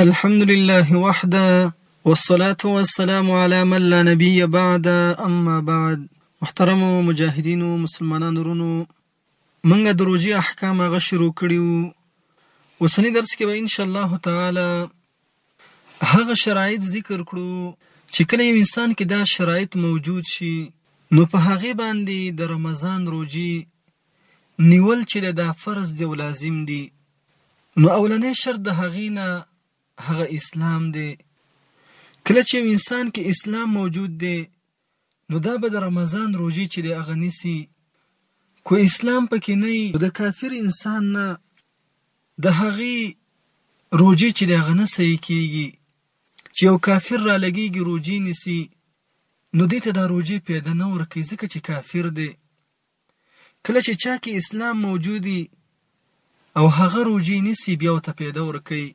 الحمد لله وحده والصلاة والسلام علی من لا نبی بعده اما بعد محترمو مجاهدینو مسلمانانو ورونو منګه د روژې احکام هغه شروع کړي وو اوسنی درس کې به ان شاء الله تعالی هغه شرایط ذکر کړو چې کله یو انسان کې دا شرایط موجود شي نو په هغه باندې د رمضان روژې نیول چې د دا فرض دی او لازم دي نو اولنې شرط د هغې نه هغه اسلام دی کله چې یو انسان کې اسلام موجود دی نو دا به د رمضان روژې چې دی هغه نیسي کو اسلام پکې نه وي د کافر انسان نه د هغې روژې چې دی هغه نه صحیح کېږي چې یو کافر را لګېږي روژې نیسي نو دې ته دا روژې پیدا نه ورکوي ځکه چې کافر دی کله چې چا کې اسلام موجودي او هغه روجي نیسي بیا ورته پیدا ورکوي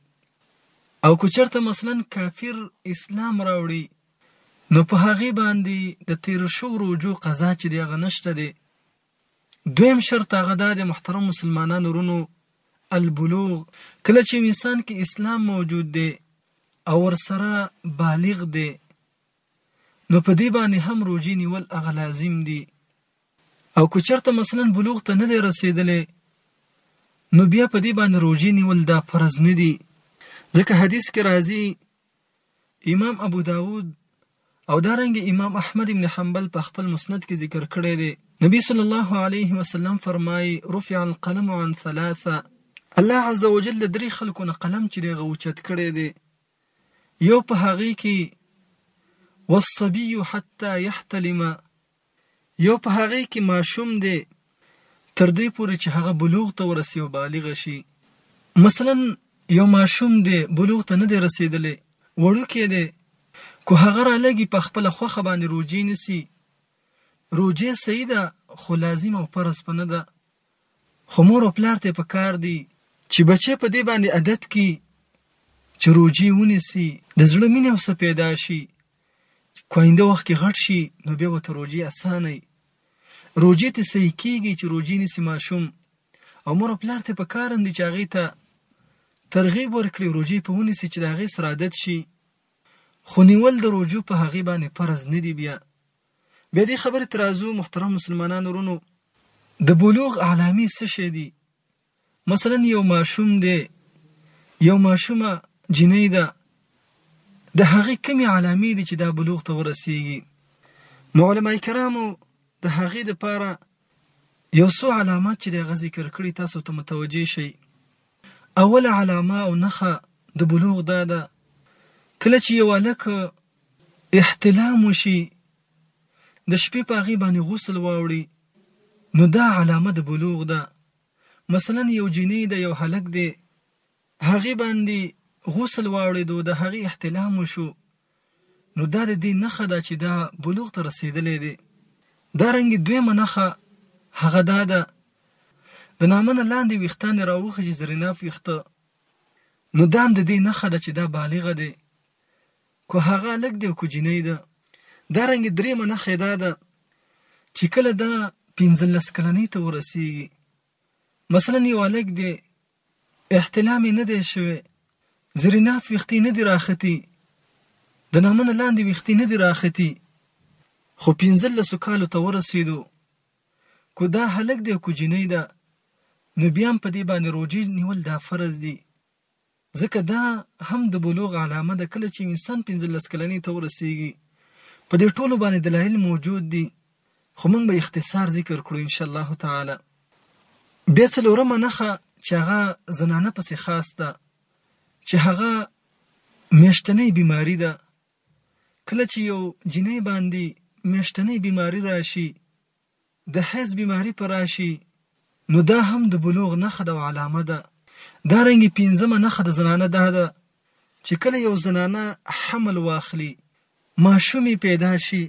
او که چېرته مثلا کافر اسلام راوړي نو په هغې باندې د تېرو شو روجو قضا چې دی هغه نشته دی دویم شرط هغه دا د محترم مسلمانانو رونو البلوغ کله چې انسان کې اسلام موجود دی او ورسره بالغ دی نو په دې باندې هم روژې نیول هغه لازم دي او که چرته مثلا بلوغ ته نه دی رسیدلی نو بیا په دې باندې روژې نیول دا فرض نه دي ځکه حدیث کې راځي امام ابو داود او دارنګ امام احمد ابن حنبل په خپل مسند کې ذکر کړی دی نبی صلی الله علیه وسلم فرمایي رفع القلم عن ثلاثه الله عز وجل د درې خلکو نه قلم چې دی غوچت کړی دی يو په هغې کې والصبي حتى يحتلم يو په هغې کې ماشوم دی تر دې پورې چې هغه بلوغ ته ورسي او بالغ شي مثلا یو ماشوم دی بلوغ ته نه دی رسیدلی وړوکی دی کو هغه را لګي په خپل خوخه باندې روجي نسی روجه صحیح ده خو لازم او فرض پنه ده خو مور او پلار ته پکار دي چې بچي په دې باندې عادت کړي چې روژې ونیسي، د زړه مینه ورسره پیدا شي، که آینده وخت کې غټ شي نو بیا ورته روژې اسانه وي، روژې ته صحیح کېږي چې روژې نیسي ماشوم او مور او پلار ته پکار هم دي چې هغې ته ترغیب ورکړي او روژې پرې ونیسي چې د هغې سره عادت شي، خو نیول د روژو په هغې باندې فرض نه دي بیا. بیا دې خبرې ته راځو محترم مسلمانان ورونو. د بلوغ علامی څه شی دي؟ مثلا یو ماشوم دی یو ماشومه جینۍ ده د هغې کومې علامی دي چې دا بلوغ ته ورسیږي؟ نو علماء کرامو د هغې د پاره یو څو علامات چې دی هغه ذکر کړي تاسو ته متوجه شي اوله علامه او نښه د بلوغ دا ده کله چې یو هلک احتلام وشي د شپې په هغې باندې غسل واوړي نو دا علامه د بلوغ ده مثلا یو جینۍ ده یو هلک دی هغې باندې غسل واوړېدو د هغې احتلام وشو نو دا د دې نښه ده چې دا بلوغ ته رسېدلی دی دا رنګ دویمه نښه هغه دا ده د نامنه لاندې ویښتان راوخه چې زریناف ویښته نو دا هم د دې نښه ده چې دا بالغه دی که هغه هلک دی او که جینۍ ده. دا رنګه دریمه نښه یې دا ده چې کله دا پنځلس کلنۍ ته ورسیږي مثلا یو هلک دی احتلام یې نه دی شوی زریناف ویښتې نه دي راختي د نامه نه لاندې ویښتې نه دي راختي خو پنځلسو کالو ته ورسېدو که دا هلک دی او که جینۍ ده نو بیا هم په دې باندې روژې نیول دا فرض دي ځکه دا هم د بلوغ علامه ده کله چې انسان پنځلس کلنۍ ته ورسیږي په دې ټولو باندې دلایل موجود دي خو موږ به اختصار ذکر کړو ان شاء الله تعالی بیا څلورمه نښه چې هغه زنانه پسې خاص ده چې هغه میاشتنۍ بیماری ده کله چې یو جنۍ باندې میاشتنۍ بیماری راشي د حیض بیماري په راشي نو دا هم د بلوغ نښه ده او علامه ده دا رنګي پنځمه نښه د زنانه دا ده چې کله یو زنانه حمل واخلي ماشومې پیدا شي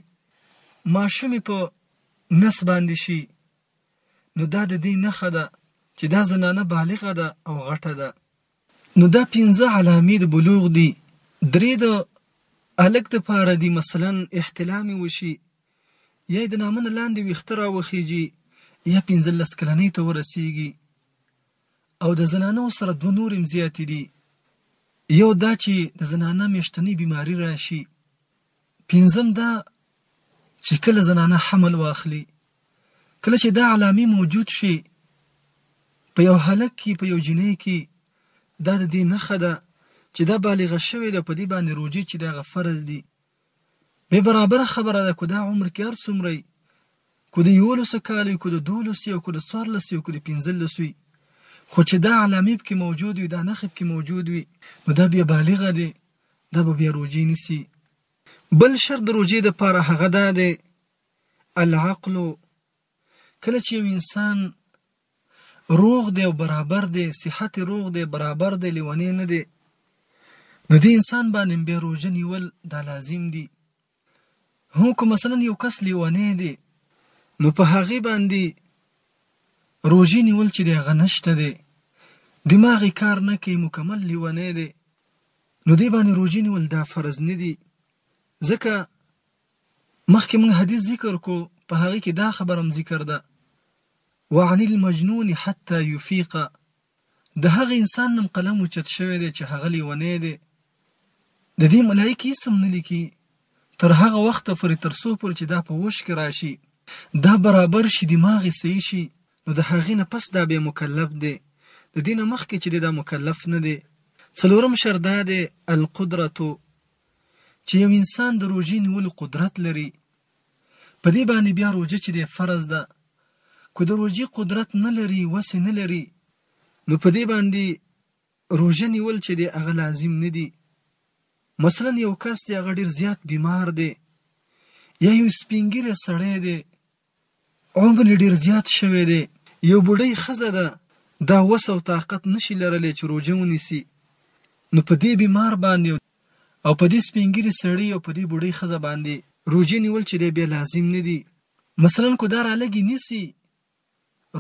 ماشومې په نس باندې شي نو دا د دې نښه ده چې دا زنانه بالغه ده او غټه ده نو دا پنځه علامې د بلوغ دي درې د هلک د پاره دي مثلا احتلام یې وشي یا یې د نامه نه لاندې ویښته راوخیږي یا پنځلس کلنۍ ته ورسیږي او د زنانو سره دوه نور هم زیاتې دي یو دا چې د زنانه میاشتنۍ بیماري راشي پنځم دا چې کله زنانه حمل واخلي کله چې دا علامې موجود شي په یو هلک کې په یو جنۍ کې دا د دې نښه ده چې دا بالغه شوې ده په دې باندې روجې چې دغه فرض دي به برابر خبره ده کو دا عمر کې هر څومره کو د یولس کال کو د دولس یو کو د څوارلس یو کو د پنځلس وي خو چې دا علامې کې موجود وي دا نښې کې موجود وي نو دا بیا بالغه دي دا به بیا روژې نیسي بل شرط د روژې د پاره هغه دا دی العقل کله چې یو انسان روغ دی او برابر دی صحت روغ دی برابر دی لیونی نه دی نو دې انسان باندې بیا روژه نیول دا لازم دي هو که مثلا یو کس لیونی دی نو په هغې باندې روژې نیول چې دی هغه نشته دی دماغ یې کار نه کوي مکمل لیونی دی نو دې باندې روژې نیول دا فرض نه دي ځکه مخکې موږ حدیث ذکر کو په هغې کې دا خبره هم ذکر ده وعن المجنون حتى يفيق د هغه انسان نوم قلم اوچت شوی دی چې هغه لیونی دی د دې ملایکې هیڅ هم نه لیکي تر هغه وخته پورې تر څو پورې چې دا په هوش کې راشي دا برابر شي دماغ یې صحیح شي نو د هغې نه پس دا بیا مکلف دی د دې نه مخکې چې دی دا مکلف نه دی څلورم شرط دا دی القدرتو چې یو انسان د روژې نیولو قدرت لري په دې باندې بیا روژه چې دی فرض ده که د روژې قدرت نه لري وس یې نه لري نو په دې باندې روژه نیول چې دی هغه لازم نه دي مثلا یو کس دی هغه ډېر زیات بیمار دی یا یو سپینګیره سړی دی عمر ډېر زیات شوی دی یو بوډۍ ښځه ده دا وس او طاقت نشي لرلی چې روژه ونیسي نو په دې بیمار باندې او په دې سپين ږيري سړي او په دې بوډۍ ښځه باندې روژې نيول چې دی بيا لازم نه دي مثلا که دا رالږي نيسي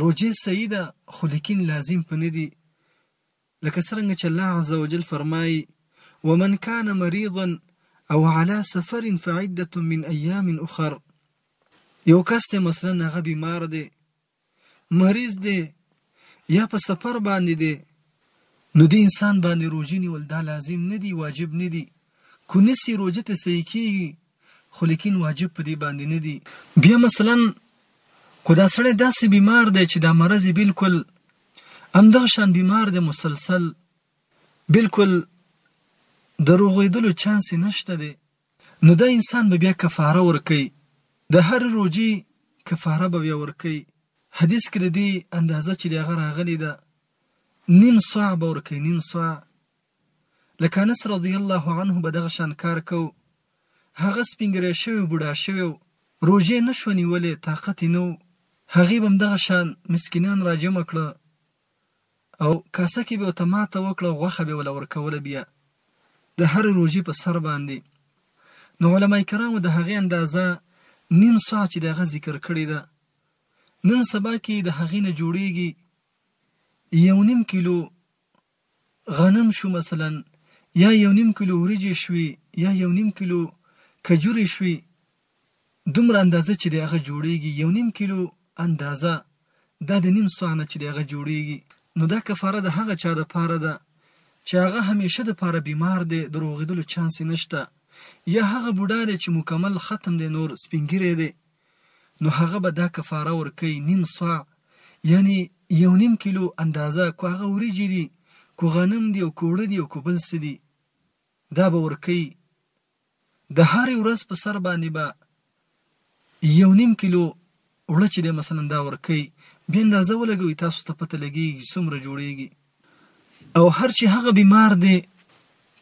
روژې صحيح ده خو ليکن لازم په نه دي لکه څرنګه چې الله عز وجل فرمايي ومن كان مريضا او على سفر فعدة من ايام اخر یو کس ته مثلا هغه بیمار دی مریض دی یا په سفر باندې دی نو دې انسان باندې روژې نیول دا لازم نه دي واجب نه دي کو نسی روژه ته صحیح کیږي خو لیکن واجب په دې باندې نه دي بیا مثلا کو دا سړی داسې بیمار دی چې دا مرض بالکل همدغه شان بیمار دی مسلسل بالکل د روغېدلو چانس نشته دی نو دا انسان به بیا کفاره ورکوي، د هرې روژې کفاره به بیا ورکوي، حدیث کې د دې اندازه چې د هغه راغلې ده نیم صاع به ورکوي، نیم صاع. لکه انس رضي الله عنه به دغه شان کار کوو، هغه سپین ږیری شوی و، بوډا شوی و، روژه یې نه شوه نیولی، طاقت یې نه و، هغې به هم دغه شان مسکینان راجمع کړه، او کاسه کې به ورته ماته وکړه او غوښه به وله ورکوله بیا د هرې روژې په سر باندې نو علماء کرامو د هغې اندازه نیم ساع چې د هغه ذکر کړې ده نن سبا کې د هغې نه جوړیږي یو نیم کیلو غنم شو مثلا یا یو نیم کیلو وریجې شوي یا یو نیم کیلو کجورې شوي دومره اندازه چې د هغه جوړېږي یو نیم کیلو اندازه دا د نیم صاع نه چې د هغه جوړېږي نو دا کفاره د هغه چا د پاره ده چې هغه همیشه د پاره بیمار دی د روغېدلو چانس یې نشته یا هغه بوډا دی چې مکمل ختم دی نور سپینګیری دی نو هغه به دا کفاره ورکوي نیم صاع یعنی یو نیم کیلو اندازه کو هغه وریجې دي کو غنم دي او کوړه دي او کو بل څه دي دا به ورکوي د هرې ورځ په سر باندې به یو نیم کیلو اوړه چې دی مثلا دا ورکوي بیا اندازه ولګوي تاسو ته پته لګیږي څومره جوړیږي او هر چې هغه بیمار دی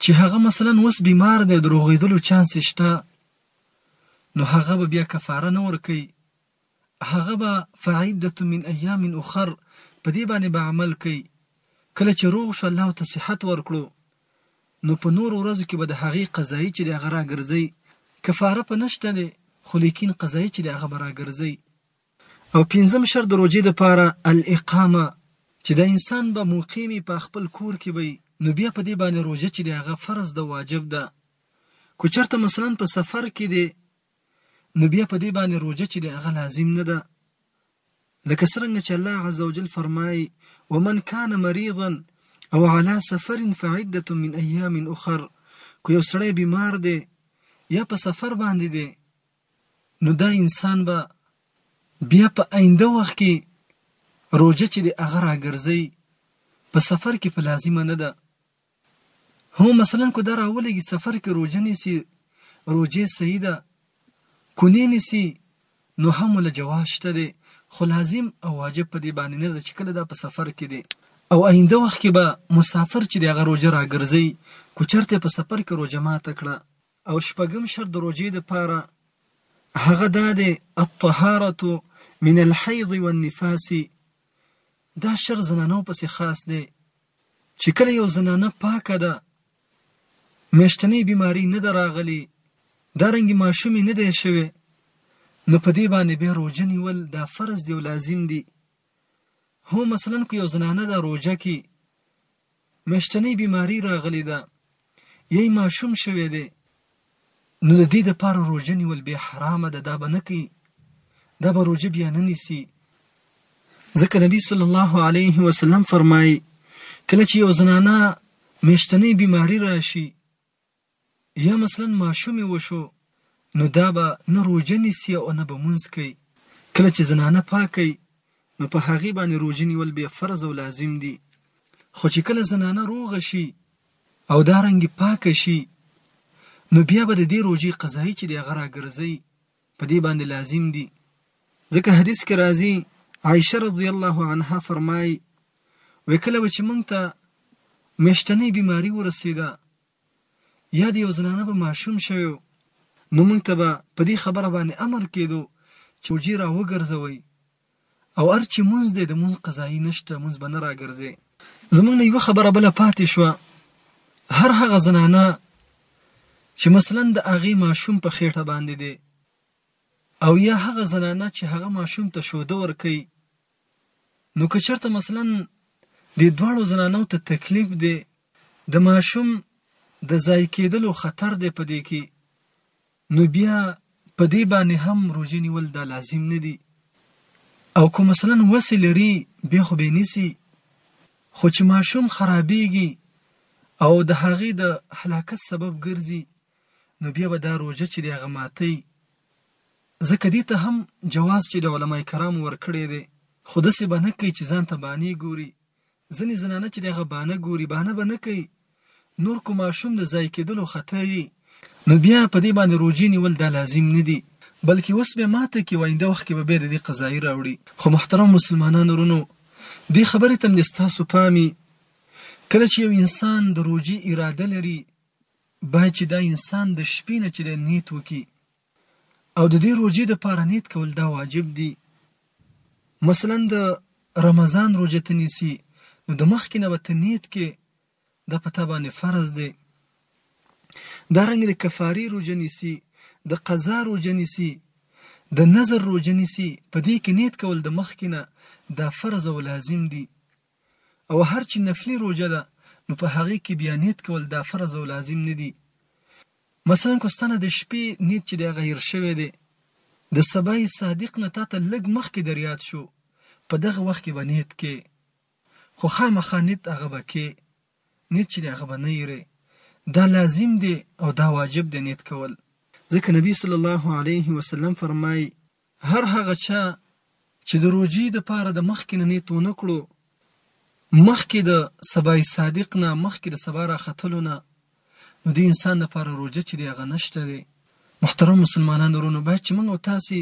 چې هغه مثلا اوس بیمار دی د روغېدلو چانس شته نو هغه به بیا کفاره نه ورکوي هغه به فعده من ایام اخر په دې باندې به عمل کوي کله چې روغ شو الله ته صحت ورکړو نو په نور ورځو کې به د هغې قضایي چې د هغه راګرځي کفاره په نشته دی خو لیکن قضایي چې د هغه به راګرځي او پنځم شرط د روژې دپاره الاقامه چې د انسان به مقیمي په خپل کور کې وي نو بیا په دې باندې روژه چې د هغه فرض د واجب ده که چېرته مثلا په سفر کې دی نو بیا په دې باندې روژه چې دی هغه لازم نه ده لکه څرنګه چې الله عز وجل فرمایي ومن کان مریضا او علی سفر فعده من ایام اخر کو یو سړی بیمار دی یا په سفر باندې دی نو دا انسان به بیا په آینده وخت کې روژه چې د هغه راګرځي په سفر کې په لازمه نه ده هو مثلا که دا راولېږي سفر کې روژه نیسي روژه صحیح ده کونې نیسي نو هم ولا جواز شته دی خو لازم او واجب په دې باندې نه ده چې کله دا په سفر کې دی او آینده وخت کې به مسافر چې دی هغه روژه راګرځي که چېرته په سفر کې روژه ماته کړه او شپږم شرط د روژې دپاره هغه دا دی الطهارة من الحیض والنفاس دا شر زنانو پسې خاص دی چې کله یو زنانه پاکه ده، میاشتنۍ بیماري نه ده راغلې، دا رنګې ماشوم یې نه دی شوی، نو په دې باندې بیا روژه نیول دا فرض دي او لازم دي. هو مثلا که یو زنانه ده روژه کې میاشتنۍ بیماري راغلې ده، یی ماشوم شوی دی نو د دی دپاره روژه نیول بیا حرامه ده دا به نه کوي دا به روژه بیا نه نیسي ځکه نبی صلی الله علیه وسلم فرمایي کله چې یو زنانه میشتنی بیماری راشي یا مثلا ماشوم وشو نو دا به نه روژه نیسي او نه به مونځ کوي کله چې زنانه پاکي نو په هغې باندې روژه نیول بیا فرض او لازم دي خو چې کله زنانه روغه شي او دا رنګ پاکه شي نو بیا به د دې روژې قضایي چې دی هغه راګرځي په دې باندې لازم دي ځکه حدیث کې راځي عائشه رضی الله عنها فرمایي وې کله به چې مونږ ته میشتنۍ بیماری ورسېده یا د یو زنانه به ماشوم شوی نو مونږ ته به په دې خبره باندې امر کېدو چې روژې راوګرځوئ او ار چی مونځ دی د مونځ قضایی نشته مونځ به نه راګرځی. زمونږ نه یوه خبره بله پاتی شوه هر هغه زنانه چی مثلا د هغی ماشوم په خیټه باندی دی او یا هغه زنانه چی هغه ماشوم ته شوده ورکوی نو که چرته مثلا دی دواړو زنانو ته تکلیف دی د ماشوم د ضایع کیدلو خطر دی په دی کی نو بیا په دې باندې هم روژه نیول دا لازم نه دي او که مثلا وسې لري بیا خو به نیسي خو چې ماشوم خرابېږي او د هغې د هلاکت سبب ګرځي نو بیا به دا روژه چې دی هغه ماتوي ځکه دې ته هم جواز چې د علما کرامو ورکړی دی خو داسې به نه کوي چې ځان ته بانې ګوري ځنې زنانه چې دغه بانه ګوري بانه به نه کوي نور که ماشوم د ضایع کېدلو خطر وي نو بیا په دې باندې روژې نیول دا لازم نه دي بلکې اوس به ماته کې واینده وخت کې به بیا د دې قضایي راوړي خو محترم مسلمانانو رونو دې خبرې تم دې ستاسو پامي کله چې یو انسان د روژې اراده لري باید چې دا انسان د شپې نه چې نیت وکړي او د دې روژې د پاره نیت کول دا واجب دي مثلا د رمضان روژه ته نیسي نو د مخکې نه به ته نیت کې دا په تا باندې فرض دی دا رنګ د کفاري روژه نیسي د قضا روژه نیسي د نظر روژه نیسي په دې کې نیت کول د مخکې نه دا فرض او لازم دي او هر چې نفلي روژه ده نو په هغې کې بيا نيت کول دا فرض او لازم نه دي مثلا که ستانه د شپې نيت چې دی غير شوی دی د سبا صادق نه تاته لږ مخکې درياد شو په دغه وخت کې به نيت کې خو خامخا نيت هغه به کې نيت چې هغه به نه یری دا لازم دی او دا واجب دی نيت کول ځکه نبی صلی الله علیه وسلم فرمایي هر هغه چا چې د روژې دپاره د مخکې نه نیت ونه کړو، مخکې د صبای صادق نه، مخکې د سبا راختلو نه، نو دې انسان دپاره روژه چې دی هغه نشته دی. محترم مسلمانانو ورونو باید چې موږ او تاسې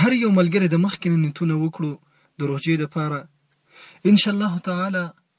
هر یو ملګری د مخکې نه نیتونه وکړو د روژې دپاره، انشاءالله تعالی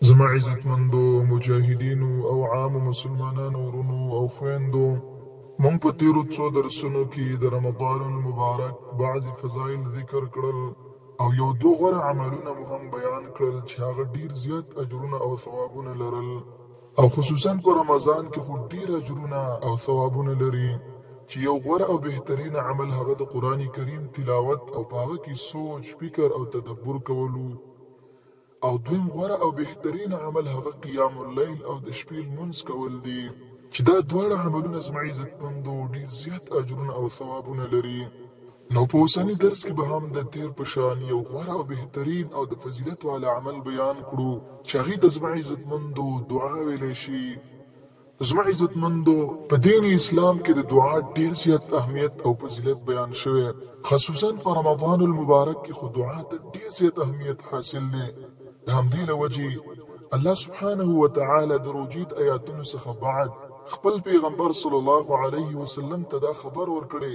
زما عزتمندو مجاهدینو او عامو مسلمانانو ورونو او خویندو! موږ په تېرو څو درسونو کې د رمضان المبارک بعضې فضایل ذکر کړل او یو دوه غوره عملونه مو هم بیان کړل چې هغه ډېر زیات اجرونه او ثوابونه لرل او خصوصاً په رمضان کې خو ډېر اجرونه او ثوابونه لري چې یو غوره او بهترین عمل هغه د قرآن کریم تلاوت او په هغه کې سوچ، فکر او تدبر کول وو. او دویم غوره او بهترین عمل هغه قیام اللیل او د شپې لمونځ کول دي، چې دا دواړه عملونه زما عزتمند او ډېر زیات اجرونه او ثوابونه لري، نو په اوسني درس کې به هم د تېر په شان یو غوره او بهترین او د فضیلت والا عمل بیان کړو، چې هغې ته زما عزتمندو دعا ویلی شي. زما عزتمندو په دین اسلام کې د دعا ډیر زیات اهمیت او فضیلت بیان شوی خصوصا په رمضان المبارک کې خو دعا ته ډیر زیات اهمیت حاصل دی د همدې له وجې الله سبحانه وتعالی د روژې د آیاتونو څخه بعد خپل پیغمبر صلی الله علیه وسلم ته دا خبر ورکړی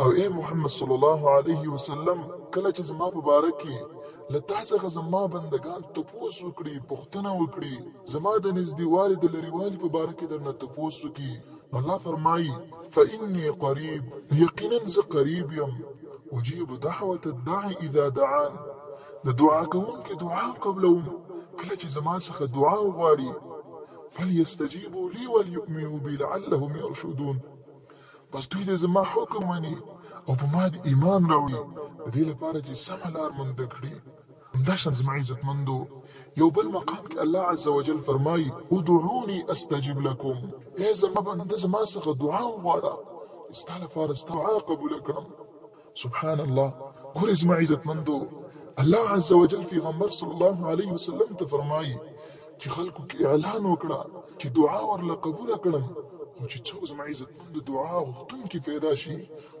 او ای محمد صلی الله علیه وسلم! کله چې زما په باره کې له تا څخه زما بندګان تپوس وکړي، پوښتنه وکړي، زما د نږدېوالي، د لرېوالي په باره کې درنه تپوس وکړي، نو الله فرمايي، فإني قريب، یقینا زه قریب یم، اجیب دعوة الداع اذا دعان، د دعا کوونکي دعا قبلوم، کله چې زما څخه دعا وغواړي، فلیستجیبوا لي وليؤمنوا بي لعلهم یرشدون. بس دوی دې زما حکم مني او په ما دې ایمان راوړي د دې لپاره چې سمه لار مونده کړي همداشان زما عزتمندو یو بل مقام کې الله عز وجل فرمایي ادعوني استجب لکم ای زما بنده زما څخه دعا وغواړه چې ستا لپاره ستا دعا قبوله کړم سبحان الله ګورې زما عزتمندو الله عز وجل پیغمبر صلی الله علیه وسلم ته فرمایي چې خلکو کې اعلان وکړه چې دعا ورله قبول کړم خو چې څوک زما عزتمند دعا غوښتونکي پیدا شي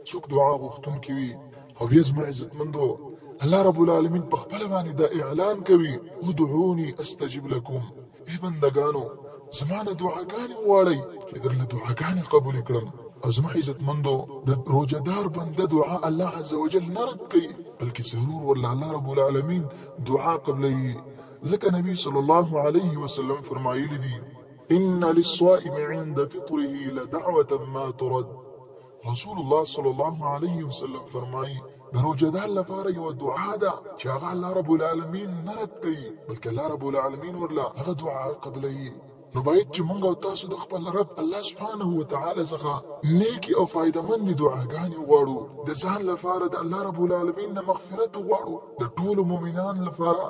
څوک دعا غوښتونکي وي او بیا زما عزتمندو الله رب العالمین په خپل باندې دا اعلان کوي ادعوني استجب لكم ای بندګانو زما نه دعاګانې وغواړئ چې درله دعاګانې قبولې کړم او زما عزتمندو د روزه دار بنده دعا الله عز وجل نه رد کوي بلکې ضرور ورله الله رب العالمین دعا قبلوي ځکه نبی صلی الله علیه وسلم فرمایلی دي ان للصائم عند فطره لدعوه ما ترد رسول الله صلی الله علیه وسلم فرمایي، د روژه دار لپاره یوه دعا ده چې هغه الله رب العالمین نه رد کوي بلکې الله رب العالمین ورله هغه دعا قبلوي. نو باید چې موږ او تاسو د خپل رب الله سبحانه وتعالی څخه نیکې او فایده مندې دعاګانې وغواړو، د ځان لپاره د الله رب العالمین نه مغفرت وغواړو، د ټولو مؤمنانو لپاره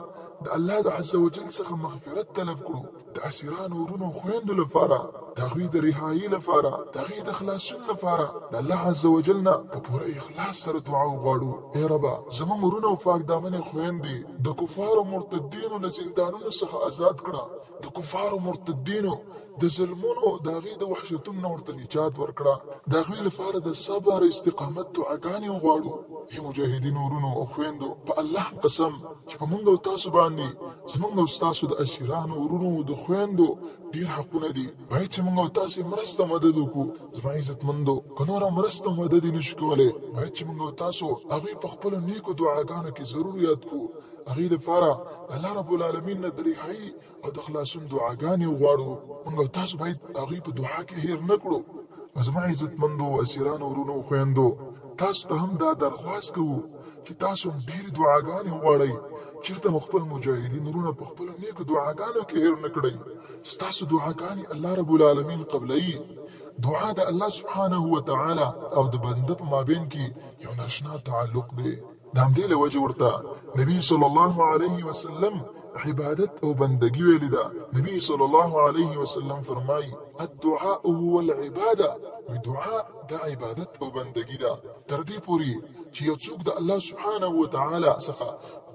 د الله عزوجل څخه مغفرت طلب کړو، د اسیرانو ورونو او خویندو لپاره د هغوی د رهایی لپاره د هغوی د خلاصون لپاره د الله عز وجل نه په پوره اخلاص سره دعا وغواړو ای ربه زموږ ورونه او پاک دامنې خویندې د کفارو مرتدینو له زندانونو څخه آزاد کړه د کفارو مرتدینو د ظلمونو د هغوی د وحشتونو نه ورته نجات ورکړه د هغوی لپاره د صبر او استقامت دعاګانې وغواړو ای مجاهدینو ورونو او خویندو په الله قسم چې په موږ او تاسو باندې زموږ او ستاسو د اسیرانو ورونو د خویندو ډیر حقونه دي باید چې موږ او تاسو مرسته مدد وکړو زما عزتمندو که نوره مرسته مدد یې نشو کولی باید چې موږ او تاسو هغوی په خپلو نیکو دعاګانو کې ضرور یاد کړو هغوی دپاره د الله رب العالمین نه د رهایي او د خلاصون دعاګانې وغواړو موږ او تاسو باید هغوی په دعا کې هیر نه کړو او زما عزتمندو اسیرانو ورونو خویندو تاسو ته هم دا درخواست کوو چې تاسو هم ډېرې دعاګانې وغواړئ، چېرته مو خپل مجاهدین وروڼه په خپلو نېکو دعاګانو کې هېر نه کړئ، ستاسو دعاګانې الله رب العالمین قبلوي، دعا د الله سبحانه وتعالی او د بنده په مابین کې یو ناشنا تعلق دی، د همدې له وجې ورته نبي صلی الله علیه وسلم عبادت او بندګي ویلې ده، نبي صلی الله علیه وسلم فرمایي، الدعاء هو العباده، وایي دعا. دا عبادت او بندګي ده تر دې پوري چې یو څوک د الله سبحانه و تعالی څخه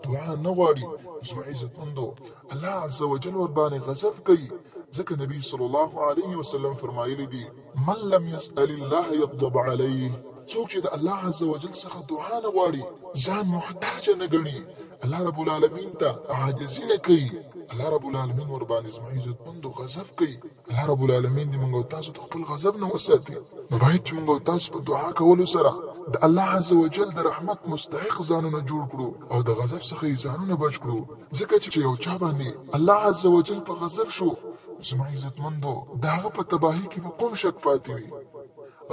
دعا نه غواړي زما عزت مندو الله عز وجل ور باندې غضب کوي ځکه نبی صلی الله علیه وسلم فرمایلی دی من لم يسأل الله يغضب عليه څوک چې د الله عز وجل څخه دعا نه غواړي ځان محتاج نه ګڼي الله رب العالمین ته عاجزی نه کوي الله رب العالمین ور باندې زما عزت مند غضب کوي الله رب العالمین دې موږ تاسو د خپل غضب نه وساتي نو باید چې موږ تاسو په دعا کولو سره د الله عز وجل د رحمت مستحق ځانونه جوړ کړو او د غضب څخه یې ځانونه بچ کړو ځکه چې یو چا باندې الله عز وجل په غضب شو زما عزتمندو د هغه په تباهي کې به کوم شک پاتې وي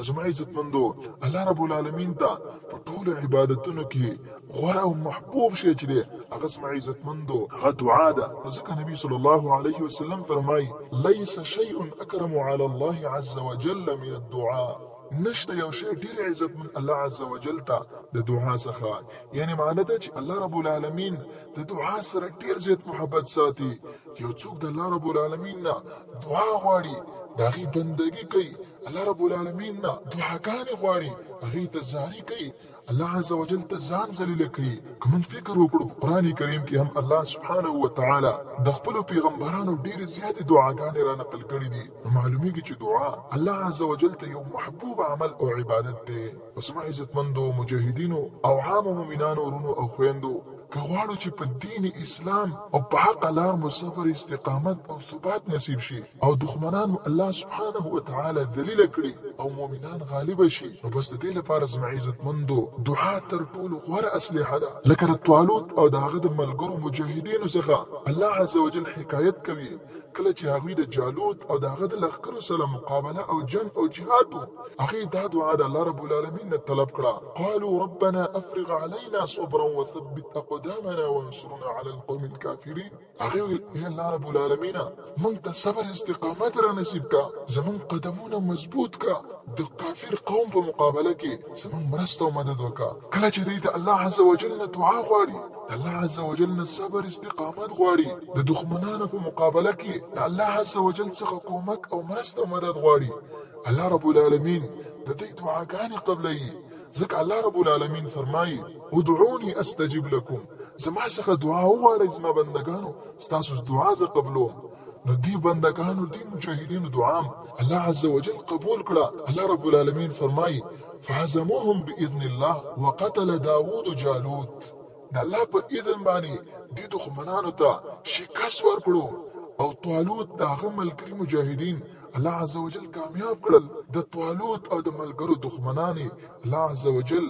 زما عزتمندو الله رب العالمین ته په ټولو عبادتونو کې غوره او محبوب شی چې دی هغه زما عزتمندو هغه دعا ده نو ځکه نبی صلی الله علیه وسلم فرمایي لیس شیء اکرم علی الله عز وجل من الدعاء نشته یو شی ډیر عزتمن الله عز وجل ته د دعا څخه یعنی معنی ده چې الله رب العالمین د دعا سره ډیر زیات محبت ساتي یو څوک د الله رب العالمین نه دعا غواړي د هغې بندګي کوي الله رب العالمین نه دعاګانې غواړي هغه ته زاری کوي الله عز وجل ته ځان ذلیل کوي که موږ فکر وکړو په قران کریم کې هم الله سبحانه و تعالی د خپل پیغمبرانو ډېر زیات دعاګانې را نقل کړې دي نو معلومیږي چې دعا الله عز وجل ته یو محبوب عمل او عبادت دی پس ما عزتمندو مجاهدینو او عام مؤمنانو ورونو او خويندو که غواړو چې په دین اسلام او په حق لار مو صبر استقامت او ثبات نصیب شي او دښمنان مو الله سبحانه وتعالی ذلیل کړي او مؤمنان غالب شي نو بس د دې لپاره زما عزتمندو دعا تر ټولو غوره اسلحه ده لکه د طالوت او د هغه د ملګرو مجاهدینو څخه الله عزوجل حکایت کوي کله چې هغوی د جالوت او د هغه د لښکرو سره مقابله او جنګ او جهاد و هغوی دا دعا د الله رب العالمین نه طلب کړه قالوا ربنا افرغ علينا صبرا وثبت اقدامنا وانصرنا على القوم الكافرين هغه ویل اے الله رب العالمین مونږ ته صبر استقامت را نصیب کا زمونږ قدمونه مضبوط کا د کافر قوم په مقابله کې زمونږ مرسته او مدد وکا کله چې دوی د الله عز وجل نه دعا غواړي د الله عز وجل نه صبر استقامت غواړي د دښمنانو په مقابله کې د الله عز وجل څخه کومک او مرسته او مدد غواړي الله رب العالمین د دې دعاګانې قبلوي ځکه الله رب العالمین فرمایي ادعوني استجب لکم زما څخه دعا وغواړئ زما بندګانو ستاسو دعا زه قبلوم نو دی بندگانو دی مجاهدینو دعام الله عز وجل قبول کړه الله رب العالمین فرمایي فهزموهم باذن الله وقتل داوود جالوت د الله په اذن باندې دې دښمنانو ته شکست ورکړو او طالوت د هغه ملګري مجاهدین الله عزوجل کامیاب کړل د طالوت او د ملګرو دښمنان الله عزوجل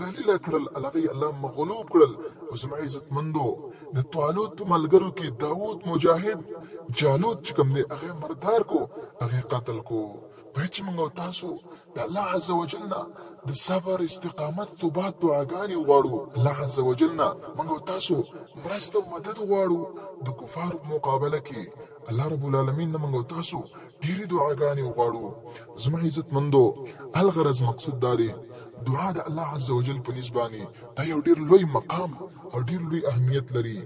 ذلیل کړل الغی الله مغلوب کړل او زما عزت مندو د طالوت په ملګرو کې داوود مجاهد جالوت چې کوم دی هغه مردار کو هغه قتل کو په چې موږ تاسو د الله عز وجل نه د صبر استقامت ثبات دعاګانې غواړو الله عز وجل نه موږ تاسو مرسته او مدد غواړو د کفارو په مقابله کې الله رب العالمین نه موږ تاسو ډېری دعاګانې غواړو زما عزت مندو الغرض مقصد دا دی دعا د الله عز وجل په نسبانه دا یو ډېر لوی مقام او ډېر لوی اهمیت لري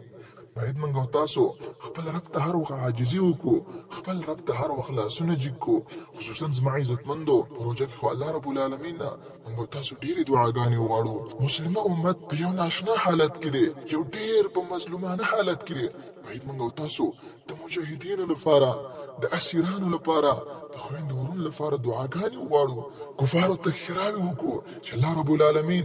باید موږ او تاسو خپل رب ته هر وخت عاجزي وکړو، خپل رب ته هر وخت لاسونه جیګ کړو، خصوصاً زما عزتمندو، په روژه کې خو الله رب العالمین نه موږ او تاسو ډېرې دعاګانې وغواړو، مسلمه امت په یو ناشنا حالت کې دی، یو ډېر په مظلومانه حالت کې دی، باید موږ او تاسو د مجاهدینو لپاره، د اسیرانو لپاره، د خویندو ورونو لپاره دعاګانې وغواړو، کفارو ته ښېراوې وکړو چې الله رب العالمین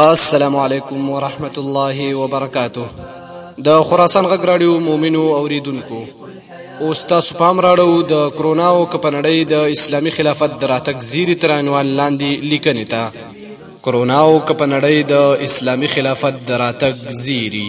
السلام علیکم ورحمت الله وبرکاته د خراسان غږ راډیو مؤمنو اوریدونکو او تاسو پام راړو د کرونا او کپنړۍ د اسلامي خلافت دراتک زیری تر عنوان لاندې لیکنې ته کرونا او کپنړۍ د اسلامي خلافت دراتک زیری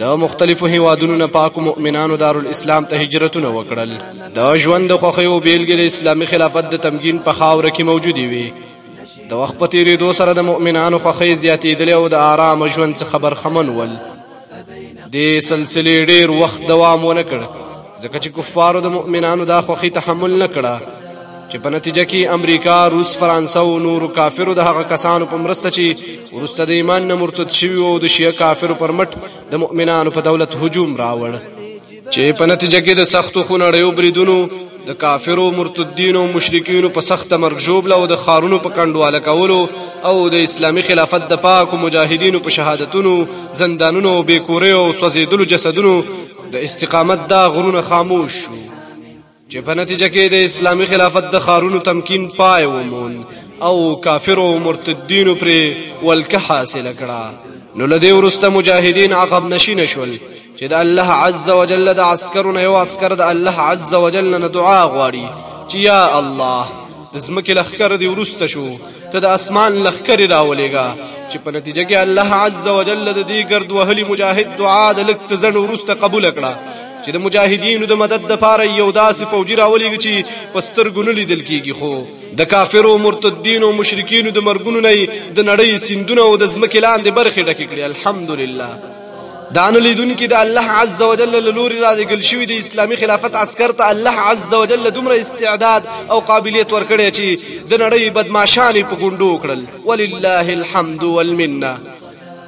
د مختلفو هیوادونو نه پاکو مؤمنانو دارالاسلام ته هجرتونه وکړل د ژوند د خوښۍ او بیلګې د اسلامي خلافت د تمګین په خاوره کې موجودې وي د وخت په تیریدو سره د مؤمنانو خوښۍ زیاتېدلې او د آرام ژوند څخه برخمن ول دې سلسلې ډیر وخت دوام ونه کړ ځکه چې کفارو د مؤمنانو دا خوښي تحمل نه کړه چې په نتیجه کې امریکا روس فرانسه او نورو کافرو د هغه کسانو په مرسته چې ورسته د ایمان نه مرتد شوي او د شیعه کافرو پر مټ د مؤمنانو په دولت هجوم راوړ چې په نتیجه کې د سختو خونړیو بریدونو د کافرو مرتدینو مشرکینو په سخت مرګ ژوبله او د خارونو په کندواله کولو او د اسلامی خلافت د پاکو مجاهدینو په شهادتونو زندانونو او بیکوریو او سوځیدلو جسدونو د استقامت دا غرونه خاموش شو چې په نتیجه کې د اسلامي خلافت د خارونو تمکین پای وموند او کافر او مرتدین پر ولکه حاصل کړه نو لدی ورسته مجاهدین عقب نشین شول چې د الله عز وجل د عسكرونو یو عسكر د الله عز وجل نه دعا غواړي چې یا الله د زمکه لخر دی ورسته شو ته د اسمان لخر راولېګا چې په نتیجه کې الله عز وجل د دې ګرد وهلي مجاهد دعا د لکڅ زن ورسته قبول کړه چې د مجاهدینو د مدد لپاره یو داسې فوجي راولېږي چې په سترګو نه لیدل کېږي خو د کافرو مرتدینو مشرکینو د مرګونو نه د نړۍ سیندونه او د ځمکې لاندې برخې ډکې کړي الحمدلله دا نه لیدونکي د الله عز وجل له لوري رالیږل شوي د اسلامي خلافت عسکر ته الله عز وجل دومره استعداد او قابلیت ورکړی چې د نړۍ بدماشانې په ګونډو کړل ولله الحمد والمنه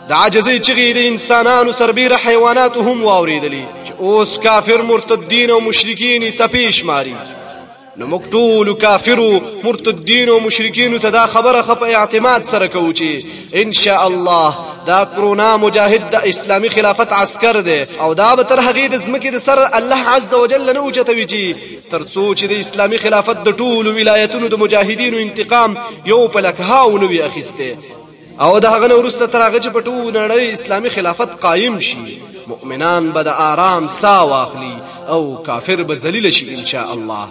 د عاجزۍ چغې د انسانانو سربیره حیواناتو هم واورېدلې چې اوس کافر مرتدین او مشرکین یې څپې شماري نو موږ ټولو کافرو مرتدینو او مشرکینو ته دا خبره خپ اعتماد سره کوو چې ان شاء الله دا کرونا مجاهد د اسلامی خلافت عسكر دی او دا به تر هغه د زمکه د سر الله عز وجل نه اوچتوي چې تر څو چې د اسلامی خلافت د ټولو ولایتونو د مجاهدینو انتقام یو په لکهاو نوي اخیسته او د هغه نه وروسته تر هغه چې په ټول نړۍ اسلامي خلافت قایم شي مؤمنان به د آرام سا واخلي او کافر به ذلیل شي ان شاء الله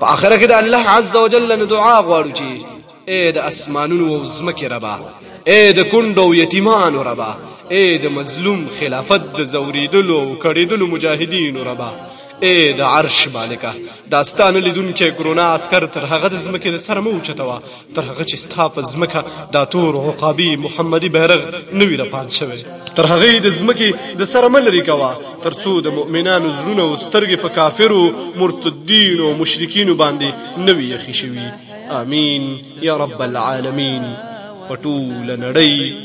په اخر کې د الله عز وجل نه دعا غواړو چې اے د اسمانونو او زمکه ربا اے د کندو یتیمانو ربا اے د مظلوم خلافت د زوریدلو او کړیدلو مجاهدینو ربا اے د عرش مالکه داستان لیدونکو کرونا عسكر تر هغه د زمکه سره مو چتوا تر هغه چې ستا په ځمکه دا تور عقابي محمدي بیرغ نه وي رپان شوی تر هغه یې د ځمکې د سره مه لرې کوه تر څو د مؤمنانو زړونه او سترګې په کافرو مرتدینو او مشرکینو باندې نه وي یخې شوي امین یا رب العالمین په ټوله نړۍ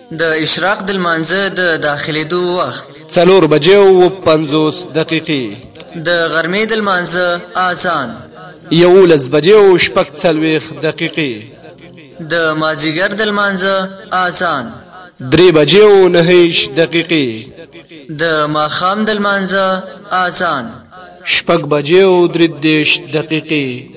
د اشراق د لمانځه د داخلېدو وخت. څلور بجې او اووه پنځوس دقیقې. د غرمې د لمانځه اذان. یوولس بجې او شپږ څلوېښت دقیقې. د مازیګر د لمانځه اذان. درې بجې او نهویشت دقیقې. د ماښام د لمانځه اذان. شپږ بجې او درې دېرش دقیقې.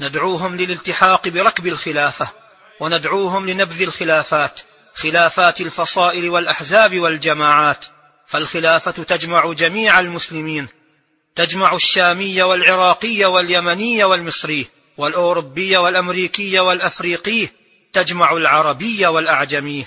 ندعوهم للالتحاق بركب الخلافة وندعوهم لنبذ الخلافات خلافات الفصائل والأحزاب والجماعات فالخلافة تجمع جميع المسلمين تجمع الشامي والعراقي واليمني والمصري والأوروبي والأمريكي والأفريقي تجمع العربي والأعجمي